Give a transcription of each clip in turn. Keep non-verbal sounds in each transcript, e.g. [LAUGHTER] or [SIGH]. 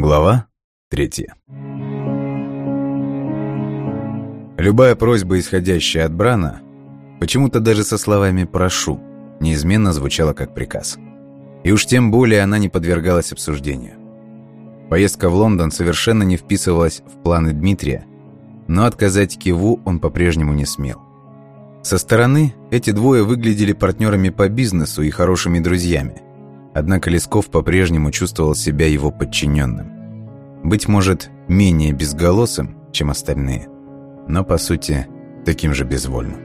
Глава третья. Любая просьба, исходящая от Брана, почему-то даже со словами «прошу», неизменно звучала как приказ. И уж тем более она не подвергалась обсуждению. Поездка в Лондон совершенно не вписывалась в планы Дмитрия, но отказать Киву он по-прежнему не смел. Со стороны эти двое выглядели партнерами по бизнесу и хорошими друзьями – Однако Лесков по-прежнему чувствовал себя его подчиненным. Быть может, менее безголосым, чем остальные, но, по сути, таким же безвольным.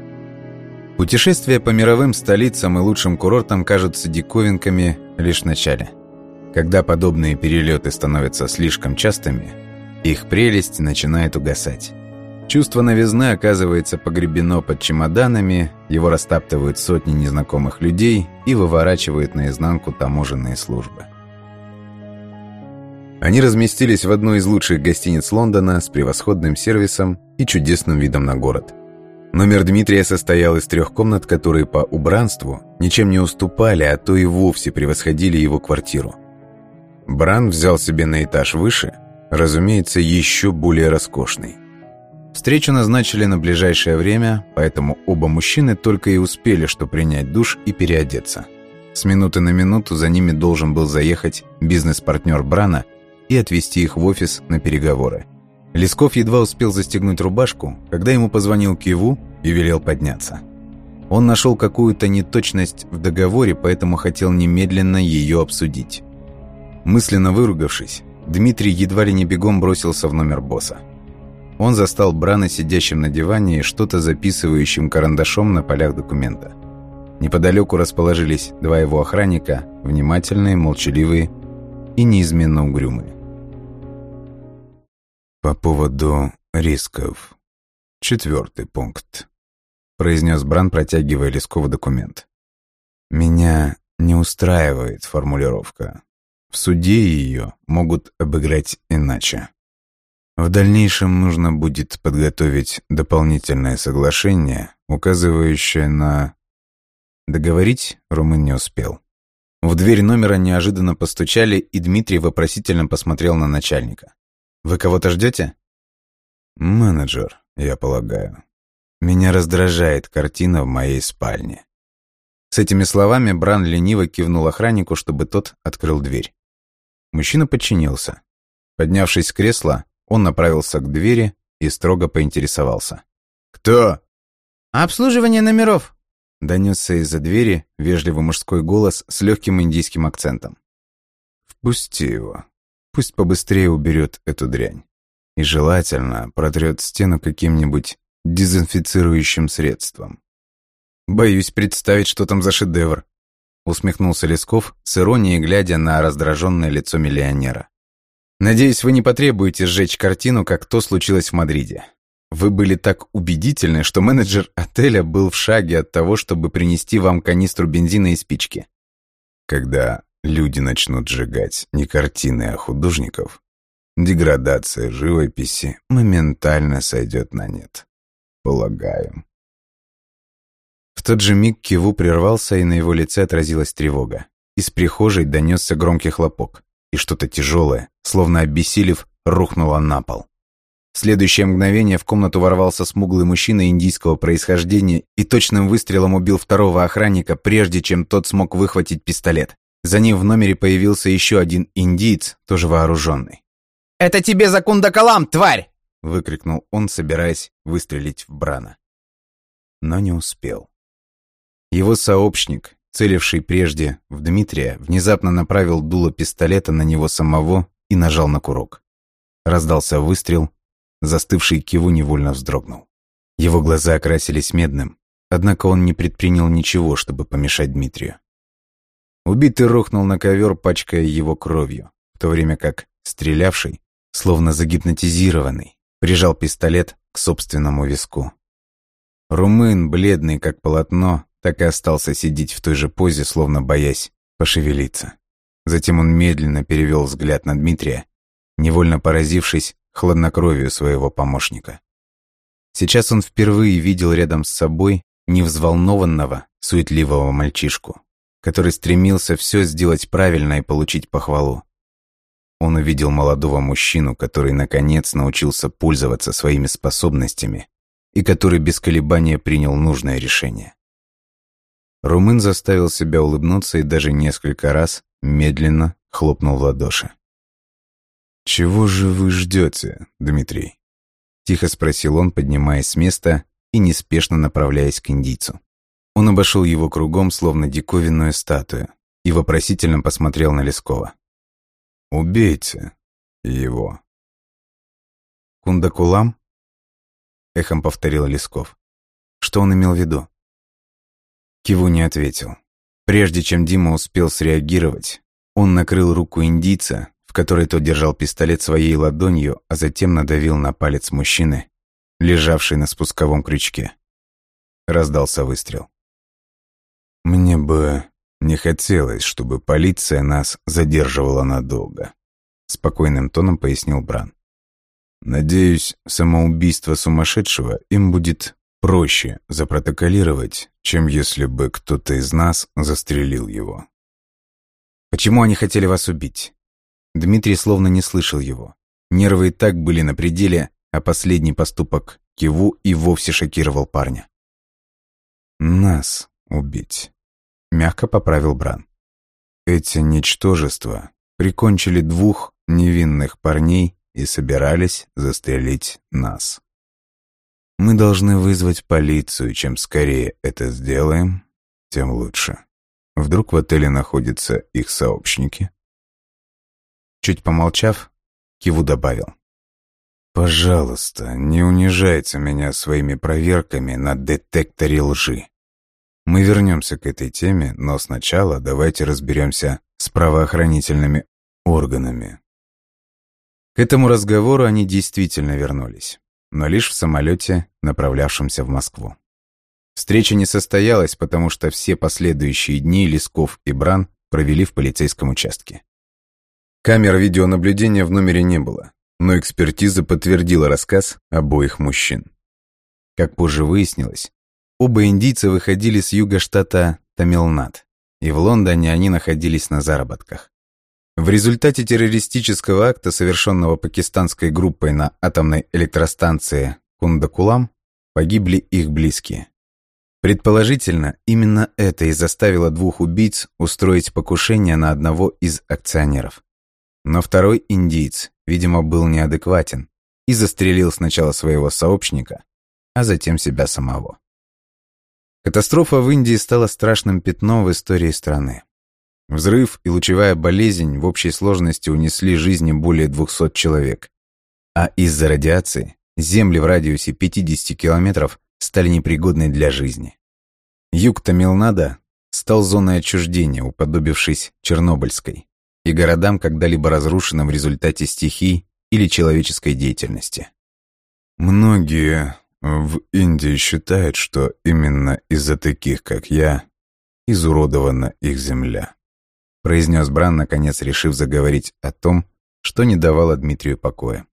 Путешествия по мировым столицам и лучшим курортам кажутся диковинками лишь в начале. Когда подобные перелеты становятся слишком частыми, их прелесть начинает угасать. Чувство новизны оказывается погребено под чемоданами, его растаптывают сотни незнакомых людей и выворачивают наизнанку таможенные службы. Они разместились в одной из лучших гостиниц Лондона с превосходным сервисом и чудесным видом на город. Номер Дмитрия состоял из трех комнат, которые по убранству ничем не уступали, а то и вовсе превосходили его квартиру. Бран взял себе на этаж выше, разумеется, еще более роскошный. Встречу назначили на ближайшее время, поэтому оба мужчины только и успели что принять душ и переодеться. С минуты на минуту за ними должен был заехать бизнес-партнер Брана и отвезти их в офис на переговоры. Лесков едва успел застегнуть рубашку, когда ему позвонил Киву и велел подняться. Он нашел какую-то неточность в договоре, поэтому хотел немедленно ее обсудить. Мысленно выругавшись, Дмитрий едва ли не бегом бросился в номер босса. Он застал Брана сидящим на диване и что-то записывающим карандашом на полях документа. Неподалеку расположились два его охранника, внимательные, молчаливые и неизменно угрюмые. «По поводу рисков. Четвертый пункт», — произнес Бран, протягивая Лескову документ. «Меня не устраивает формулировка. В суде ее могут обыграть иначе». В дальнейшем нужно будет подготовить дополнительное соглашение, указывающее на... Договорить Румын не успел. В дверь номера неожиданно постучали, и Дмитрий вопросительно посмотрел на начальника. «Вы кого-то ждете?» «Менеджер, я полагаю. Меня раздражает картина в моей спальне». С этими словами Бран лениво кивнул охраннику, чтобы тот открыл дверь. Мужчина подчинился. Поднявшись с кресла, он направился к двери и строго поинтересовался. «Кто?» «Обслуживание номеров», — донесся из-за двери вежливый мужской голос с легким индийским акцентом. «Впусти его. Пусть побыстрее уберет эту дрянь. И желательно протрет стену каким-нибудь дезинфицирующим средством». «Боюсь представить, что там за шедевр», — усмехнулся Лесков с иронией, глядя на раздраженное лицо миллионера. Надеюсь, вы не потребуете сжечь картину, как то случилось в Мадриде. Вы были так убедительны, что менеджер отеля был в шаге от того, чтобы принести вам канистру бензина и спички. Когда люди начнут сжигать не картины, а художников, деградация живописи моментально сойдет на нет. Полагаю. В тот же миг Киву прервался, и на его лице отразилась тревога. Из прихожей донесся громкий хлопок и что-то тяжелое, словно обессилев, рухнуло на пол. В следующее мгновение в комнату ворвался смуглый мужчина индийского происхождения и точным выстрелом убил второго охранника, прежде чем тот смог выхватить пистолет. За ним в номере появился еще один индиец, тоже вооруженный. «Это тебе за кундакалам, тварь!» выкрикнул он, собираясь выстрелить в Брана. Но не успел. Его сообщник, целивший прежде в Дмитрия, внезапно направил дуло пистолета на него самого и нажал на курок. Раздался выстрел, застывший Киву невольно вздрогнул. Его глаза окрасились медным, однако он не предпринял ничего, чтобы помешать Дмитрию. Убитый рухнул на ковер, пачкая его кровью, в то время как стрелявший, словно загипнотизированный, прижал пистолет к собственному виску. Румын, бледный как полотно, так и остался сидеть в той же позе, словно боясь пошевелиться. Затем он медленно перевел взгляд на Дмитрия, невольно поразившись хладнокровию своего помощника. Сейчас он впервые видел рядом с собой невзволнованного, суетливого мальчишку, который стремился все сделать правильно и получить похвалу. он увидел молодого мужчину, который наконец научился пользоваться своими способностями и который без колебания принял нужное решение. Румын заставил себя улыбнуться и даже несколько раз медленно хлопнул в ладоши. «Чего же вы ждете, Дмитрий?» Тихо спросил он, поднимаясь с места и неспешно направляясь к индийцу. Он обошел его кругом, словно диковинную статую, и вопросительно посмотрел на Лескова. «Убейте его». «Кундакулам?» — эхом повторил Лесков. «Что он имел в виду?» Киву не ответил. Прежде чем Дима успел среагировать, он накрыл руку индийца, в которой тот держал пистолет своей ладонью, а затем надавил на палец мужчины, лежавший на спусковом крючке. Раздался выстрел. «Мне бы не хотелось, чтобы полиция нас задерживала надолго», спокойным тоном пояснил Бран. «Надеюсь, самоубийство сумасшедшего им будет проще запротоколировать, чем если бы кто-то из нас застрелил его». «Почему они хотели вас убить?» Дмитрий словно не слышал его. Нервы и так были на пределе, а последний поступок Киву и вовсе шокировал парня. «Нас убить», — мягко поправил Бран. «Эти ничтожества прикончили двух невинных парней и собирались застрелить нас. Мы должны вызвать полицию, чем скорее это сделаем, тем лучше. Вдруг в отеле находятся их сообщники?» Чуть помолчав, Киву добавил. Пожалуйста, не унижайте меня своими проверками на детекторе лжи. Мы вернемся к этой теме, но сначала давайте разберемся с правоохранительными органами. К этому разговору они действительно вернулись, но лишь в самолете, направлявшемся в Москву. Встреча не состоялась, потому что все последующие дни Лесков и Бран провели в полицейском участке. Камер видеонаблюдения в номере не было, но экспертиза подтвердила рассказ обоих мужчин. Как позже выяснилось, оба индийца выходили с юга штата Тамилнад, и в Лондоне они находились на заработках. В результате террористического акта, совершенного пакистанской группой на атомной электростанции Кундакулам, погибли их близкие. Предположительно, именно это и заставило двух убийц устроить покушение на одного из акционеров. Но второй индиец, видимо, был неадекватен и застрелил сначала своего сообщника, а затем себя самого. Катастрофа в Индии стала страшным пятном в истории страны. Взрыв и лучевая болезнь в общей сложности унесли жизни более 200 человек. А из-за радиации земли в радиусе 50 километров стали непригодны для жизни. Юг Тамилнада стал зоной отчуждения, уподобившись Чернобыльской и городам, когда-либо разрушенным в результате стихий или человеческой деятельности. Многие в Индии считают, что именно из-за таких, как я, изуродована их земля. Произнес Бран, наконец решив заговорить о том, что не давало Дмитрию покоя.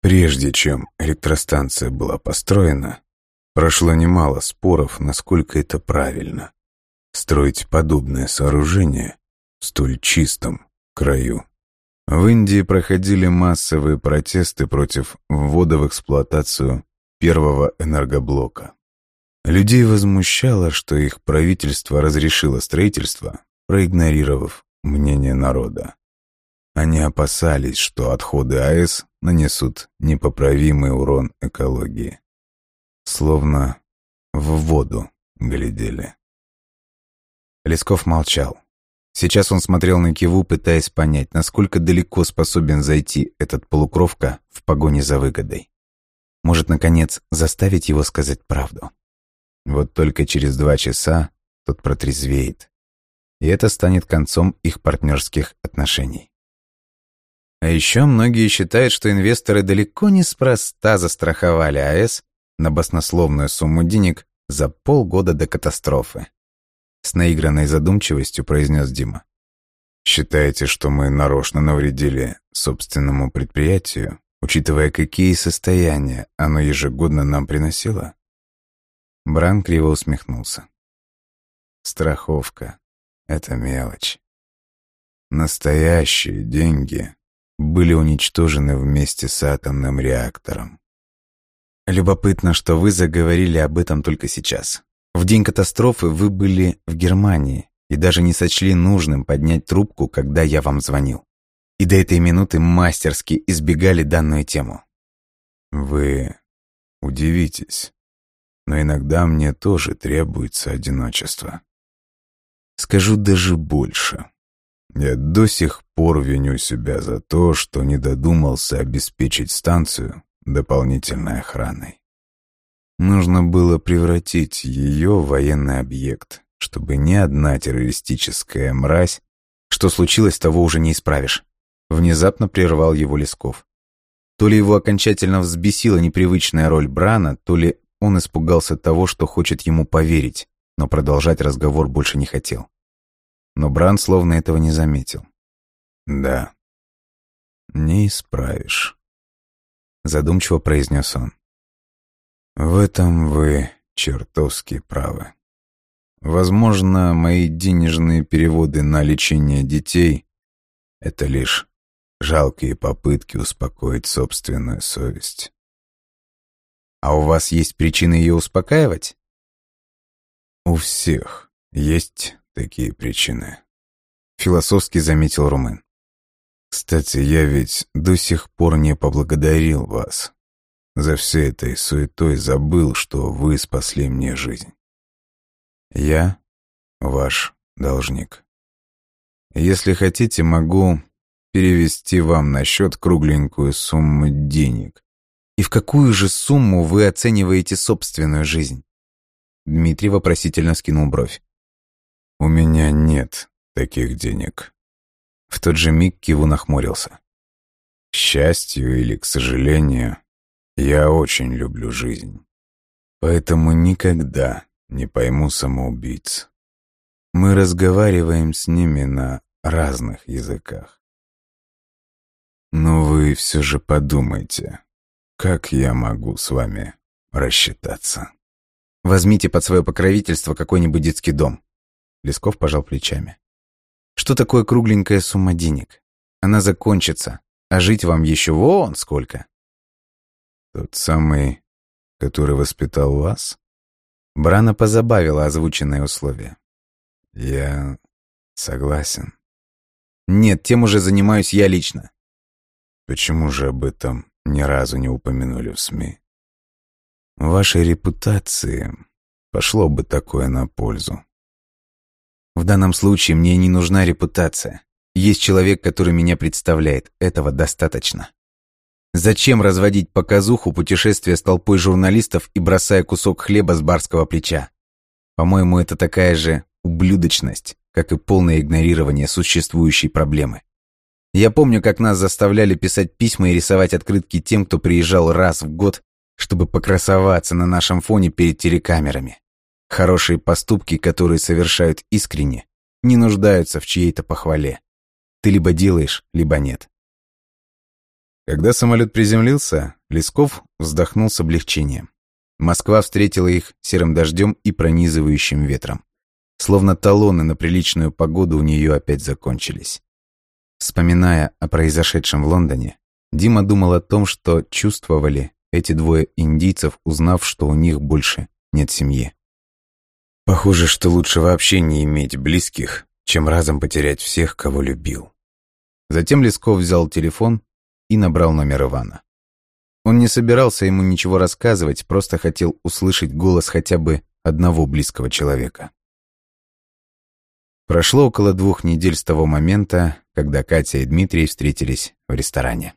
Прежде чем электростанция была построена, прошло немало споров, насколько это правильно. Строить подобное сооружение столь чистом краю. В Индии проходили массовые протесты против ввода в эксплуатацию первого энергоблока. Людей возмущало, что их правительство разрешило строительство, проигнорировав мнение народа. Они опасались, что отходы АЭС нанесут непоправимый урон экологии. Словно в воду глядели. Лесков молчал. Сейчас он смотрел на Киву, пытаясь понять, насколько далеко способен зайти этот полукровка в погоне за выгодой. Может, наконец, заставить его сказать правду. Вот только через два часа тот протрезвеет. И это станет концом их партнерских отношений. А еще многие считают, что инвесторы далеко не спроста застраховали АЭС на баснословную сумму денег за полгода до катастрофы. С наигранной задумчивостью произнес Дима. «Считаете, что мы нарочно навредили собственному предприятию, учитывая, какие состояния оно ежегодно нам приносило?» Бран криво усмехнулся. «Страховка — это мелочь. Настоящие деньги были уничтожены вместе с атомным реактором. Любопытно, что вы заговорили об этом только сейчас. В день катастрофы вы были в Германии и даже не сочли нужным поднять трубку, когда я вам звонил. И до этой минуты мастерски избегали данную тему. Вы удивитесь, но иногда мне тоже требуется одиночество. Скажу даже больше. Я до сих пор виню себя за то, что не додумался обеспечить станцию дополнительной охраной. Нужно было превратить ее в военный объект, чтобы ни одна террористическая мразь, что случилось, того уже не исправишь. Внезапно прервал его Лесков. То ли его окончательно взбесила непривычная роль Брана, то ли он испугался того, что хочет ему поверить, но продолжать разговор больше не хотел. Но Бран словно этого не заметил. «Да, не исправишь», — задумчиво произнес он. «В этом вы чертовски правы. Возможно, мои денежные переводы на лечение детей — это лишь жалкие попытки успокоить собственную совесть. А у вас есть причины ее успокаивать? У всех есть такие причины. Философски заметил Румын. Кстати, я ведь до сих пор не поблагодарил вас. За всей этой суетой забыл, что вы спасли мне жизнь. Я ваш должник. Если хотите, могу перевести вам на счет кругленькую сумму денег. И в какую же сумму вы оцениваете собственную жизнь? Дмитрий вопросительно скинул бровь. У меня нет таких денег. В тот же миг Киву нахмурился. К счастью или к сожалению, я очень люблю жизнь. Поэтому никогда не пойму самоубийц. Мы разговариваем с ними на разных языках. Но вы все же подумайте, как я могу с вами рассчитаться? Возьмите под свое покровительство какой-нибудь детский дом. Лесков пожал плечами. Что такое кругленькая сумма денег? Она закончится, а жить вам еще вон сколько. Тот самый, который воспитал вас? Брана позабавила озвученное условие. Я согласен. Нет, тем уже занимаюсь я лично. Почему же об этом ни разу не упомянули в СМИ? Вашей репутации пошло бы такое на пользу. В данном случае мне не нужна репутация. Есть человек, который меня представляет. Этого достаточно. Зачем разводить показуху путешествия с толпой журналистов и бросая кусок хлеба с барского плеча? По-моему, это такая же ублюдочность, как и полное игнорирование существующей проблемы. Я помню, как нас заставляли писать письма и рисовать открытки тем, кто приезжал раз в год, чтобы покрасоваться на нашем фоне перед телекамерами. Хорошие поступки, которые совершают искренне, не нуждаются в чьей-то похвале. Ты либо делаешь, либо нет. Когда самолет приземлился, Лесков вздохнул с облегчением. Москва встретила их серым дождем и пронизывающим ветром. Словно талоны на приличную погоду у нее опять закончились. Вспоминая о произошедшем в Лондоне, Дима думал о том, что чувствовали эти двое индийцев, узнав, что у них больше нет семьи. Похоже, что лучше вообще не иметь близких, чем разом потерять всех, кого любил. Затем Лесков взял телефон и набрал номер Ивана. Он не собирался ему ничего рассказывать, просто хотел услышать голос хотя бы одного близкого человека. Прошло около двух недель с того момента, когда Катя и Дмитрий встретились в ресторане.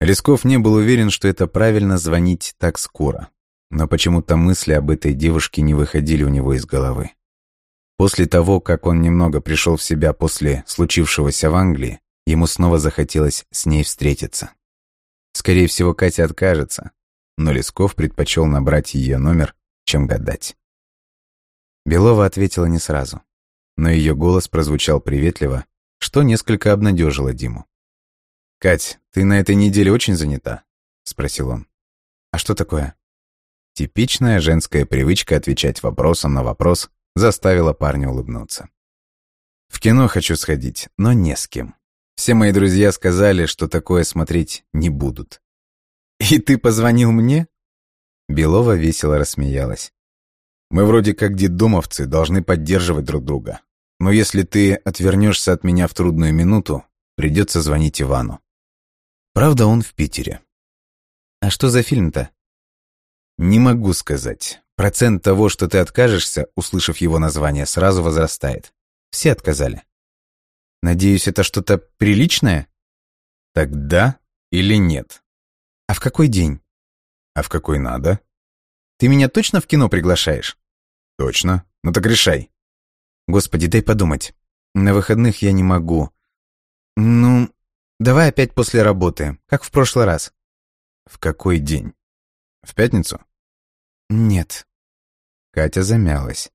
Лесков не был уверен, что это правильно звонить так скоро, но почему-то мысли об этой девушке не выходили у него из головы. После того, как он немного пришел в себя после случившегося в Англии, ему снова захотелось с ней встретиться. Скорее всего, Катя откажется, но Лесков предпочел набрать ее номер, чем гадать. Белова ответила не сразу но ее голос прозвучал приветливо, что несколько обнадежило Диму. «Кать, ты на этой неделе очень занята?» — спросил он. «А что такое?» Типичная женская привычка отвечать вопросом на вопрос заставила парня улыбнуться. «В кино хочу сходить, но не с кем. Все мои друзья сказали, что такое смотреть не будут. «И ты позвонил мне?» Белова весело рассмеялась. «Мы вроде как детдомовцы, должны поддерживать друг друга. Но если ты отвернешься от меня в трудную минуту, придется звонить Ивану. Правда, он в Питере». «А что за фильм-то?» «Не могу сказать. Процент того, что ты откажешься, услышав его название, сразу возрастает. Все отказали». «Надеюсь, это что-то приличное?» «Тогда или нет?» «А в какой день?» «А в какой надо?» «Ты меня точно в кино приглашаешь?» «Точно. Ну так решай». «Господи, дай подумать. На выходных я не могу. Ну, давай опять после работы, как в прошлый раз». «В какой день? В пятницу?» «Нет». Катя замялась.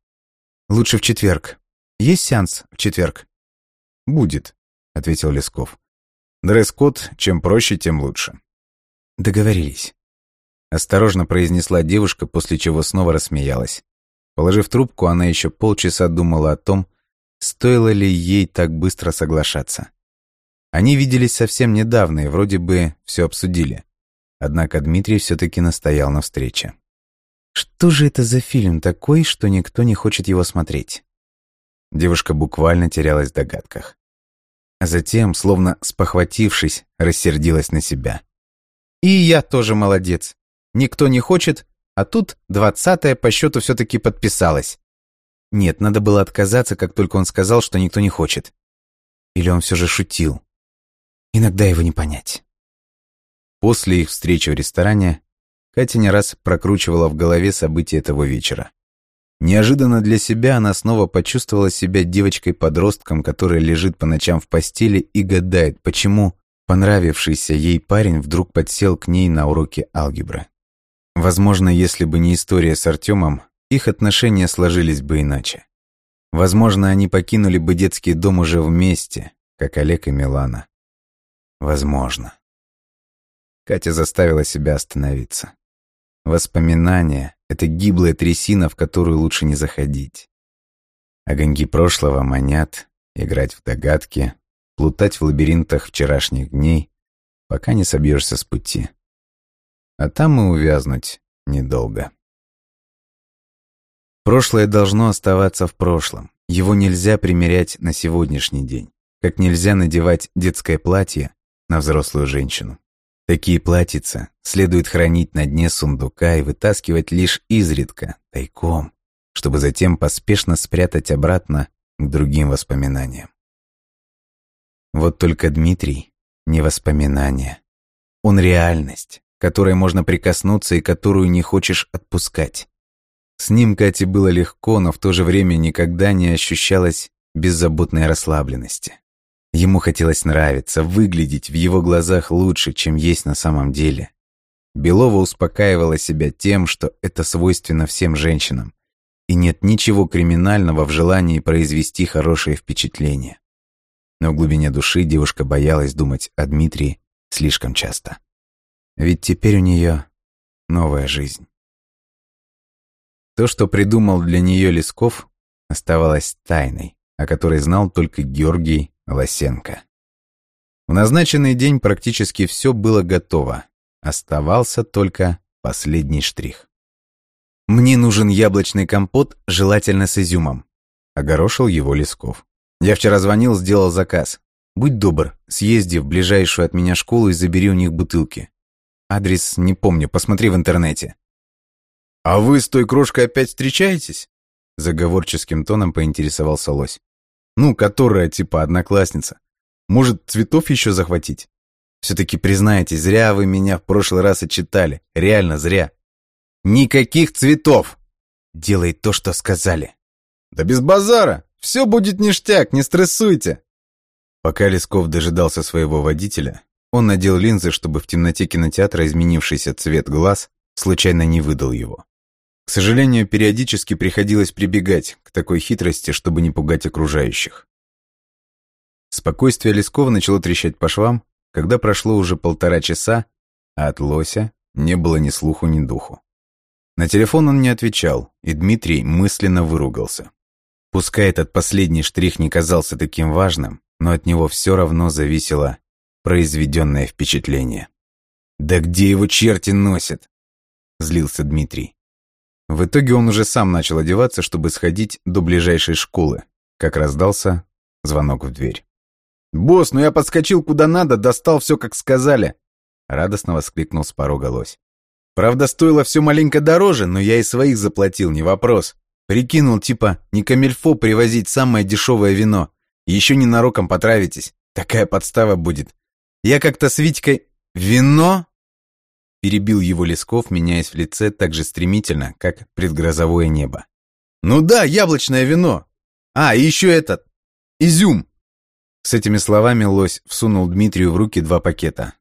«Лучше в четверг. Есть сеанс в четверг?» «Будет», — ответил Лесков. «Дресс-код, чем проще, тем лучше». Договорились. Осторожно произнесла девушка, после чего снова рассмеялась. Положив трубку, она еще полчаса думала о том, стоило ли ей так быстро соглашаться. Они виделись совсем недавно и вроде бы все обсудили. Однако Дмитрий все-таки настоял на встрече. Что же это за фильм такой, что никто не хочет его смотреть? Девушка буквально терялась в догадках. А затем, словно спохватившись, рассердилась на себя. И я тоже молодец. Никто не хочет, а тут двадцатая по счету все-таки подписалась. Нет, надо было отказаться, как только он сказал, что никто не хочет. Или он все же шутил. Иногда его не понять. После их встречи в ресторане Катя не раз прокручивала в голове события этого вечера. Неожиданно для себя она снова почувствовала себя девочкой-подростком, которая лежит по ночам в постели и гадает, почему Понравившийся ей парень вдруг подсел к ней на уроке алгебры. Возможно, если бы не история с Артемом, их отношения сложились бы иначе. Возможно, они покинули бы детский дом уже вместе, как Олег и Милана. Возможно. Катя заставила себя остановиться. Воспоминания — это гиблая трясина, в которую лучше не заходить. Огоньки прошлого манят, играть в догадки, плутать в лабиринтах вчерашних дней, пока не собьешься с пути. А там и увязнуть недолго. Прошлое должно оставаться в прошлом. Его нельзя примерять на сегодняшний день, как нельзя надевать детское платье на взрослую женщину. Такие платьица следует хранить на дне сундука и вытаскивать лишь изредка, тайком, чтобы затем поспешно спрятать обратно к другим воспоминаниям. Вот только Дмитрий — не воспоминание. Он реальность, которой можно прикоснуться и которую не хочешь отпускать. С ним Кате было легко, но в то же время никогда не ощущалось беззаботной расслабленности. Ему хотелось нравиться, выглядеть в его глазах лучше, чем есть на самом деле. Белова успокаивала себя тем, что это свойственно всем женщинам, и нет ничего криминального в желании произвести хорошее впечатление но в глубине души девушка боялась думать о Дмитрии слишком часто. Ведь теперь у нее новая жизнь. То, что придумал для нее Лесков, оставалось тайной, о которой знал только Георгий Лосенко. В назначенный день практически все было готово. Оставался только последний штрих. «Мне нужен яблочный компот, желательно с изюмом», — огорошил его Лесков. Я вчера звонил, сделал заказ. Будь добр, съезди в ближайшую от меня школу и забери у них бутылки. Адрес не помню, посмотри в интернете. «А вы с той крошкой опять встречаетесь?» Заговорческим тоном поинтересовался лось. «Ну, которая типа одноклассница. Может, цветов еще захватить? Все-таки признайте, зря вы меня в прошлый раз отчитали. Реально зря. Никаких цветов! Делай то, что сказали. Да без базара! Все будет ништяк, не стрессуйте!» Пока Лесков дожидался своего водителя, он надел линзы, чтобы в темноте кинотеатра изменившийся цвет глаз случайно не выдал его. К сожалению, периодически приходилось прибегать к такой хитрости, чтобы не пугать окружающих. Спокойствие Лескова начало трещать по швам, когда прошло уже полтора часа, а от лося не было ни слуху, ни духу. На телефон он не отвечал, и Дмитрий мысленно выругался. Пускай этот последний штрих не казался таким важным, но от него все равно зависело произведенное впечатление. «Да где его черти носят?» — злился Дмитрий. В итоге он уже сам начал одеваться, чтобы сходить до ближайшей школы, как раздался звонок в дверь. «Босс, ну я подскочил куда надо, достал все, как сказали!» Радостно воскликнул с порога лось. «Правда, стоило все маленько дороже, но я и своих заплатил, не вопрос. Прикинул, типа, не камельфо привозить самое дешевое вино. Еще ненароком потравитесь. Такая подстава будет. Я как-то с Витькой... Вино?» Перебил его Лесков, меняясь в лице так же стремительно, как предгрозовое небо. «Ну да, яблочное вино. А, и еще этот... Изюм!» С этими словами лось всунул Дмитрию в руки два пакета.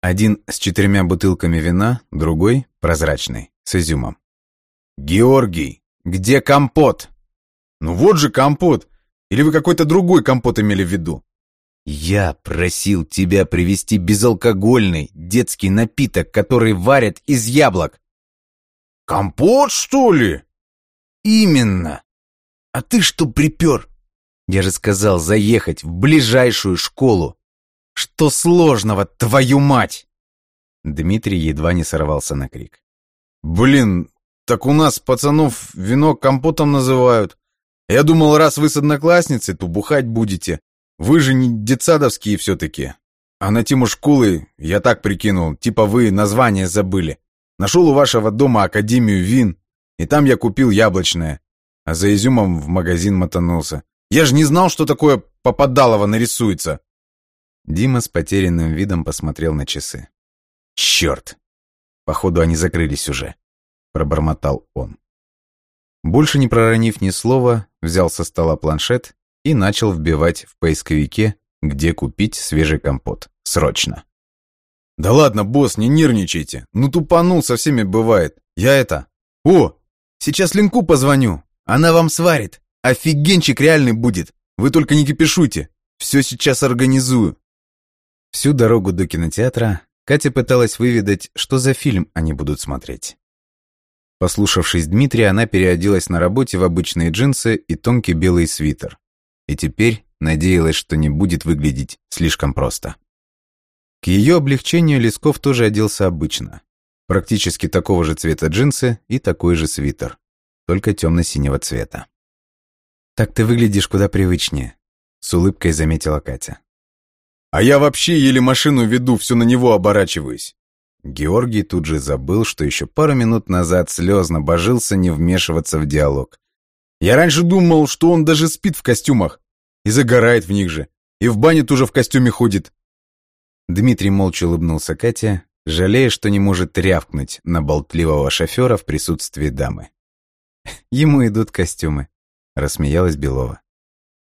Один с четырьмя бутылками вина, другой, прозрачный, с изюмом. «Георгий, где компот?» «Ну вот же компот! Или вы какой-то другой компот имели в виду?» «Я просил тебя привезти безалкогольный детский напиток, который варят из яблок». «Компот, что ли?» «Именно. А ты что припер?» «Я же сказал заехать в ближайшую школу. Что сложного, твою мать?» Дмитрий едва не сорвался на крик. «Блин, так у нас пацанов вино компотом называют. Я думал, раз вы с одноклассницей, то бухать будете. Вы же не детсадовские все-таки. А на тему школы я так прикинул, типа вы название забыли. Нашел у вашего дома Академию вин, и там я купил яблочное. А за изюмом в магазин мотанулся. Я же не знал, что такое попадалово нарисуется. Дима с потерянным видом посмотрел на часы. «Черт! Походу, они закрылись уже», — пробормотал он. Больше не проронив ни слова, взял со стола планшет и начал вбивать в поисковике, где купить свежий компот. Срочно. «Да ладно, босс, не нервничайте. Ну тупанул, со всеми бывает. Я это... О, сейчас Ленку позвоню. Она вам сварит. Офигенчик реальный будет. Вы только не кипишуйте. Все сейчас организую». Всю дорогу до кинотеатра Катя пыталась выведать, что за фильм они будут смотреть. Послушавшись Дмитрия, она переоделась на работе в обычные джинсы и тонкий белый свитер и теперь надеялась, что не будет выглядеть слишком просто. К ее облегчению Лесков тоже оделся обычно. Практически такого же цвета джинсы и такой же свитер, только темно-синего цвета. «Так ты выглядишь куда привычнее», — с улыбкой заметила Катя. «А я вообще еле машину веду, все на него оборачиваюсь». Георгий тут же забыл, что еще пару минут назад слезно божился не вмешиваться в диалог, я раньше думал, что он даже спит в костюмах. И загорает в них же. И в бане тоже в костюме ходит. Дмитрий молча улыбнулся Кате, жалея, что не может рявкнуть на болтливого шофера в присутствии дамы. [LAUGHS] «Ему идут костюмы», — рассмеялась Белова.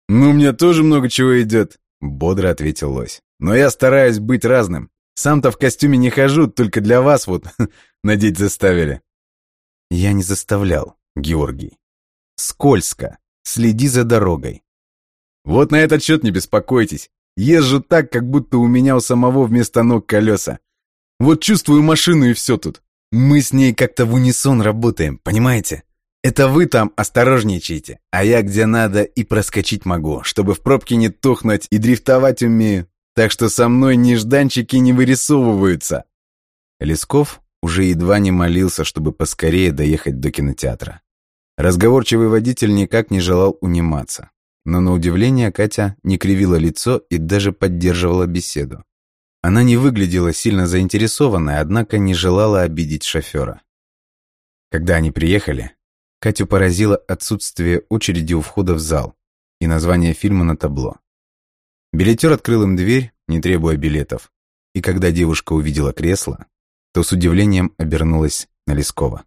«Ну, мне тоже много чего идет», — бодро ответил Лось. «Но я стараюсь быть разным. Сам-то в костюме не хожу, только для вас вот [LAUGHS] надеть заставили». «Я не заставлял, Георгий», Скользко. Следи за дорогой. Вот на этот счет не беспокойтесь. Езжу так, как будто у меня у самого вместо ног колеса. Вот чувствую машину и все тут. Мы с ней как-то в унисон работаем, понимаете? Это вы там осторожничаете, а я где надо и проскочить могу, чтобы в пробке не тухнуть и дрифтовать умею. Так что со мной нежданчики не вырисовываются. Лесков уже едва не молился, чтобы поскорее доехать до кинотеатра. Разговорчивый водитель никак не желал униматься. Но на удивление Катя не кривила лицо и даже поддерживала беседу. Она не выглядела сильно заинтересованной, однако не желала обидеть шофера. Когда они приехали, Катю поразило отсутствие очереди у входа в зал и название фильма на табло. Билетер открыл им дверь, не требуя билетов, и когда девушка увидела кресло, то с удивлением обернулась на Лескова.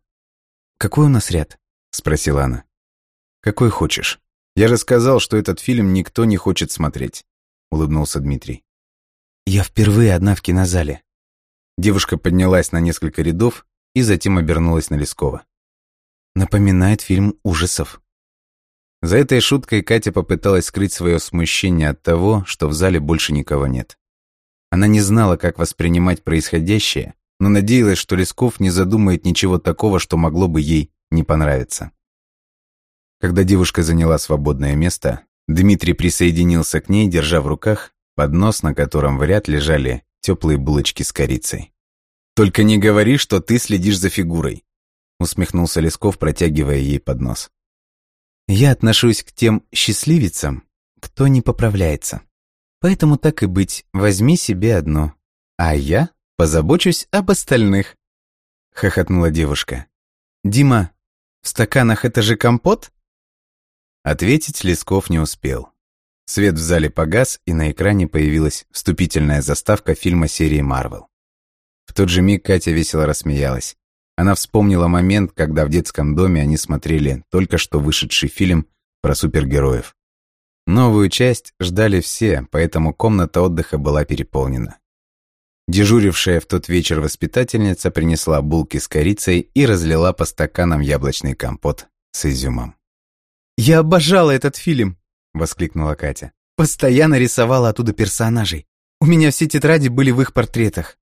«Какой у нас ряд?» — спросила она. «Какой хочешь. Я же сказал, что этот фильм никто не хочет смотреть», — улыбнулся Дмитрий. «Я впервые одна в кинозале». Девушка поднялась на несколько рядов и затем обернулась на Лескова. «Напоминает фильм ужасов». За этой шуткой Катя попыталась скрыть свое смущение от того, что в зале больше никого нет. Она не знала, как воспринимать происходящее, но надеялась, что Лесков не задумает ничего такого, что могло бы ей не понравится. Когда девушка заняла свободное место, Дмитрий присоединился к ней, держа в руках поднос, на котором в ряд лежали теплые булочки с корицей. «Только не говори, что ты следишь за фигурой», усмехнулся Лесков, протягивая ей поднос. «Я отношусь к тем счастливицам, кто не поправляется. Поэтому так и быть, возьми себе одно, а я позабочусь об остальных», хохотнула девушка. «Дима, в стаканах это же компот?» Ответить Лесков не успел. Свет в зале погас, и на экране появилась вступительная заставка фильма серии «Марвел». В тот же миг Катя весело рассмеялась. Она вспомнила момент, когда в детском доме они смотрели только что вышедший фильм про супергероев. Новую часть ждали все, поэтому комната отдыха была переполнена. Дежурившая в тот вечер воспитательница принесла булки с корицей и разлила по стаканам яблочный компот с изюмом. «Я обожала этот фильм!» — воскликнула Катя. «Постоянно рисовала оттуда персонажей. У меня все тетради были в их портретах».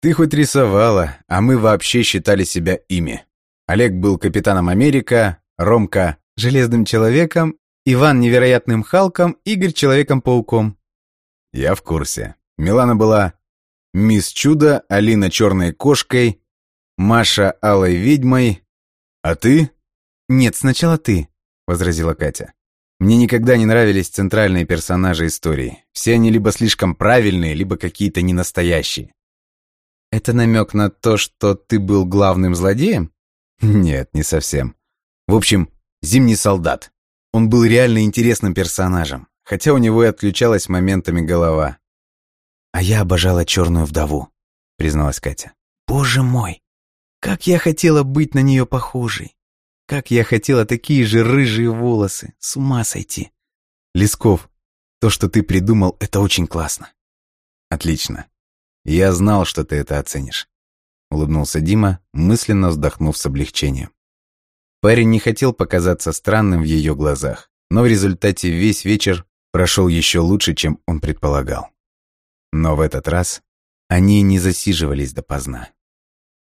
«Ты хоть рисовала, а мы вообще считали себя ими. Олег был капитаном Америка, Ромка — железным человеком, Иван — невероятным Халком, Игорь — Человеком-пауком». «Я в курсе. Милана была Мисс Чудо, Алина Черной Кошкой, Маша Алой Ведьмой. А ты?» «Нет, сначала ты», возразила Катя. Мне никогда не нравились центральные персонажи истории. Все они либо слишком правильные, либо какие-то ненастоящие. Это намек на то, что ты был главным злодеем? Нет, не совсем. В общем, Зимний солдат. Он был реально интересным персонажем, хотя у него и отключалась моментами голова. А я обожала черную вдову, призналась Катя. Боже мой, как я хотела быть на нее похожей. Как я хотела такие же рыжие волосы. С ума сойти. Лесков, то, что ты придумал, это очень классно. Отлично. Я знал, что ты это оценишь. Улыбнулся Дима, мысленно вздохнув с облегчением. Парень не хотел показаться странным в ее глазах, но в результате весь вечер прошел еще лучше, чем он предполагал. Но в этот раз они не засиживались допоздна.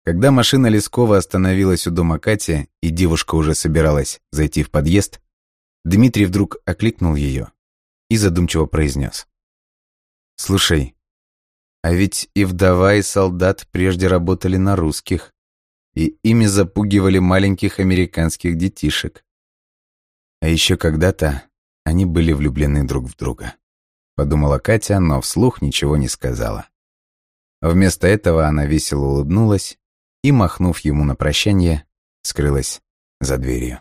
Когда машина Лескова остановилась у дома Кати, и девушка уже собиралась зайти в подъезд, Дмитрий вдруг окликнул ее и задумчиво произнес. «Слушай, а ведь и вдова, и солдат прежде работали на русских, и ими запугивали маленьких американских детишек. А еще когда-то они были влюблены друг в друга», — подумала Катя, но вслух ничего не сказала. Вместо этого она весело улыбнулась и, махнув ему на прощание, скрылась за дверью.